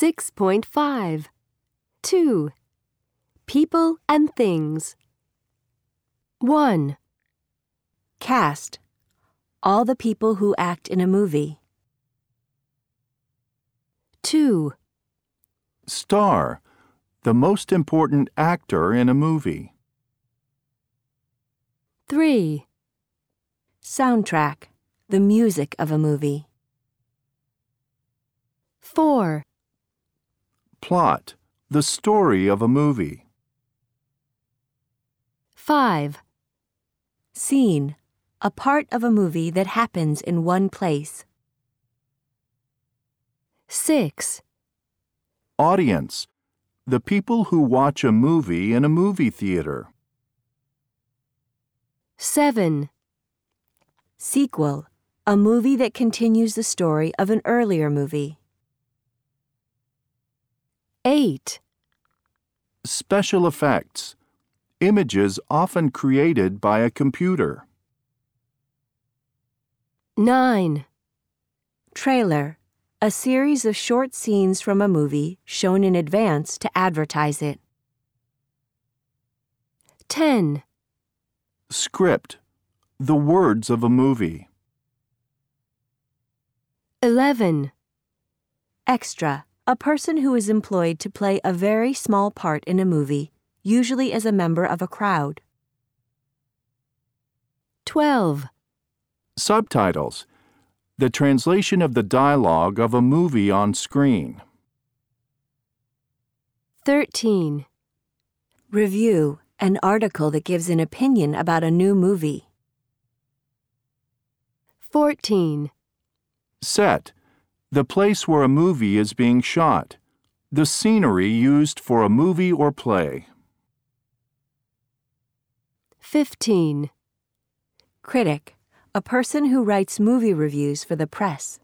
6.5 2. People and things. 1. Cast. All the people who act in a movie. 2. Star, the most important actor in a movie. 3. Soundtrack. The music of a movie. 4. Plot, the story of a movie. 5. Scene. A part of a movie that happens in one place. 6. Audience, the people who watch a movie in a movie theater. 7. Sequel. A movie that continues the story of an earlier movie. 8. Special effects, images often created by a computer. 9. Trailer. A series of short scenes from a movie shown in advance to advertise it. 10. Script, the words of a movie. 11. Extra. A person who is employed to play a very small part in a movie, usually as a member of a crowd. 12. Subtitles, the translation of the dialogue of a movie on screen. 13. Review. An article that gives an opinion about a new movie. 14. Set, the place where a movie is being shot. The scenery used for a movie or play. 15. Critic. A person who writes movie reviews for the press.